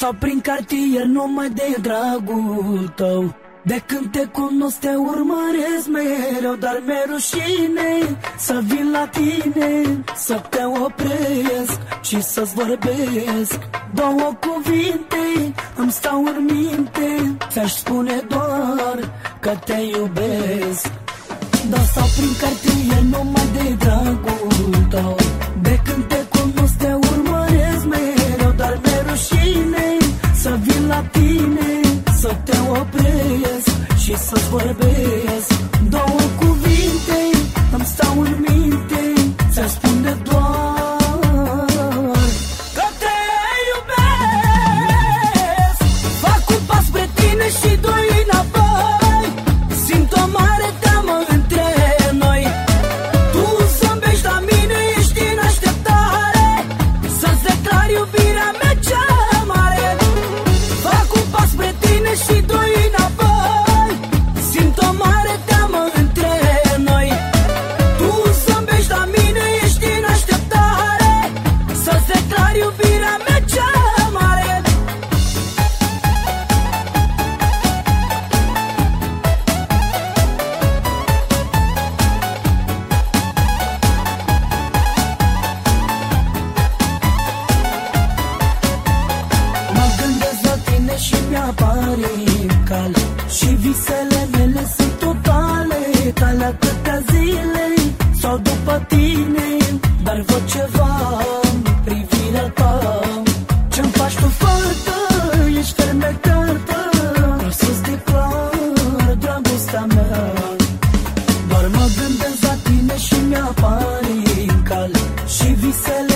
Stau prin cartier numai de dragul tău. De când te cunosc te urmăresc mereu Dar mi rușine să vin la tine Să te opresc și să-ți vorbesc. Două cuvinte îmi stau în minte Ți-aș spune doar că te iubesc. Dar stau prin cartier numai de dragul tău. De când te cunosc te urmăresc opresc și să-ți vorbesc. Două cuvinte îmi stau în minte Visele mele sunt totale Calea câtea zile Sau după tine Dar văd ceva în privirea ta Ce-mi faci tu, fată? Ești fermecată Vreau să-ți declar dragostea mea Doar mă gândesc la tine și mi-apare în cale Și visele